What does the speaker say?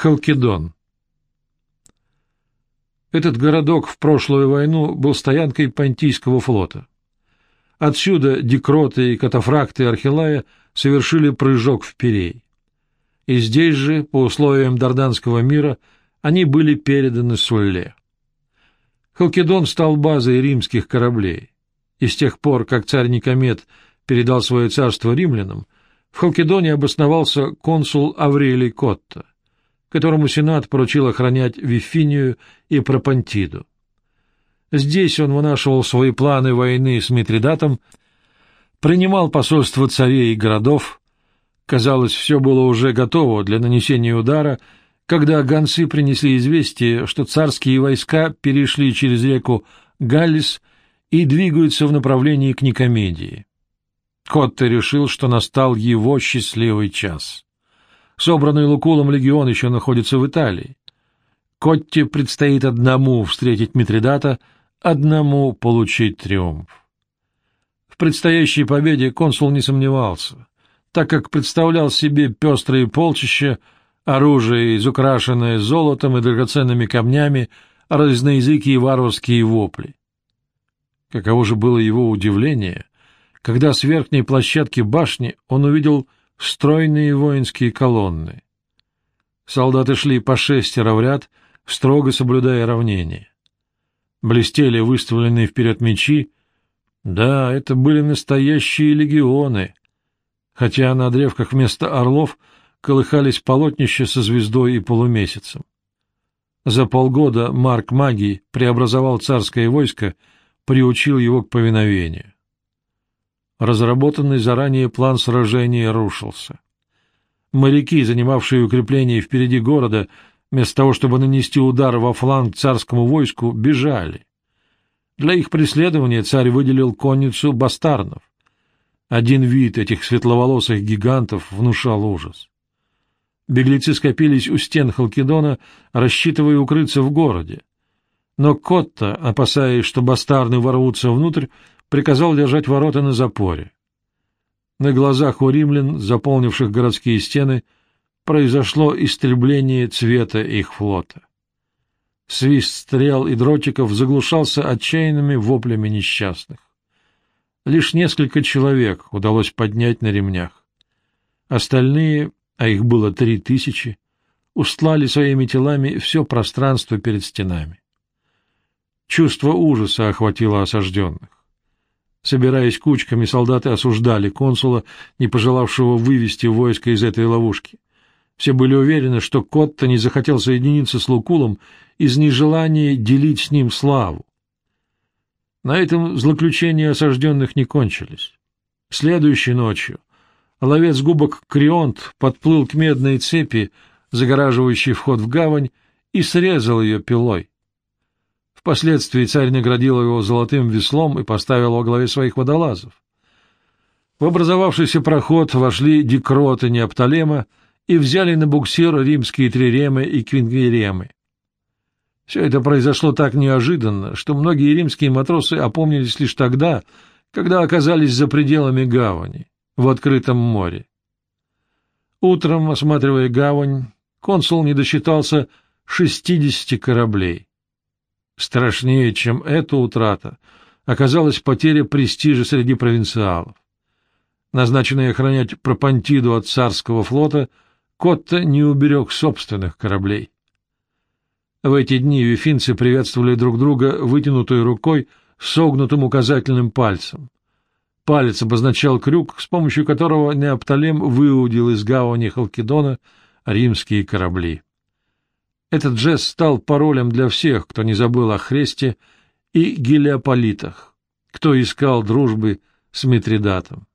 Халкидон. Этот городок в прошлую войну был стоянкой Понтийского флота. Отсюда декроты и катафракты Архилая совершили прыжок в Пирей. И здесь же, по условиям Дарданского мира, они были переданы Сулле. Халкидон стал базой римских кораблей, и с тех пор, как царь Никомед передал свое царство римлянам, в Халкидоне обосновался консул Аврелий Котта, которому Сенат поручил охранять Вифинию и Пропантиду. Здесь он вынашивал свои планы войны с Митридатом, принимал посольства царей и городов. Казалось, все было уже готово для нанесения удара, когда гонцы принесли известие, что царские войска перешли через реку Галлис и двигаются в направлении к Никомедии. Котте решил, что настал его счастливый час. Собранный Лукулом легион еще находится в Италии. Котте предстоит одному встретить Митридата — одному получить триумф. В предстоящей победе консул не сомневался, так как представлял себе пестрые полчища, оружие, изукрашенное золотом и драгоценными камнями, разноязыкие варварские вопли. Каково же было его удивление, когда с верхней площадки башни он увидел стройные воинские колонны. Солдаты шли по шестеро в ряд, строго соблюдая равнение. Блестели выставленные вперед мечи. Да, это были настоящие легионы, хотя на древках вместо орлов колыхались полотнища со звездой и полумесяцем. За полгода Марк Магий преобразовал царское войско, приучил его к повиновению. Разработанный заранее план сражения рушился. Моряки, занимавшие укрепления впереди города, вместо того, чтобы нанести удар во фланг царскому войску, бежали. Для их преследования царь выделил конницу бастарнов. Один вид этих светловолосых гигантов внушал ужас. Беглецы скопились у стен Халкидона, рассчитывая укрыться в городе. Но Котта, опасаясь, что бастарны ворвутся внутрь, приказал держать ворота на запоре. На глазах у римлян, заполнивших городские стены, — произошло истребление цвета их флота. Свист стрел и дротиков заглушался отчаянными воплями несчастных. Лишь несколько человек удалось поднять на ремнях. Остальные, а их было три тысячи, устлали своими телами все пространство перед стенами. Чувство ужаса охватило осажденных. Собираясь кучками, солдаты осуждали консула, не пожелавшего вывести войско из этой ловушки — все были уверены, что Котта не захотел соединиться с Лукулом из нежелания делить с ним славу. На этом злоключения осажденных не кончились. Следующей ночью ловец губок Крионт подплыл к медной цепи, загораживающей вход в гавань, и срезал ее пилой. Впоследствии царь наградил его золотым веслом и поставил во главе своих водолазов. В образовавшийся проход вошли декроты Неопталема, и взяли на буксир римские триремы и квингеремы. Все это произошло так неожиданно, что многие римские матросы опомнились лишь тогда, когда оказались за пределами гавани, в открытом море. Утром, осматривая гавань, консул не досчитался шестидесяти кораблей. Страшнее, чем эта утрата, оказалась потеря престижа среди провинциалов. Назначенный охранять Пропантиду от царского флота — Котта не уберег собственных кораблей. В эти дни вифинцы приветствовали друг друга вытянутой рукой согнутым указательным пальцем. Палец обозначал крюк, с помощью которого Неопталем выудил из гавани Халкидона римские корабли. Этот жест стал паролем для всех, кто не забыл о Хресте и Гелиополитах, кто искал дружбы с Митридатом.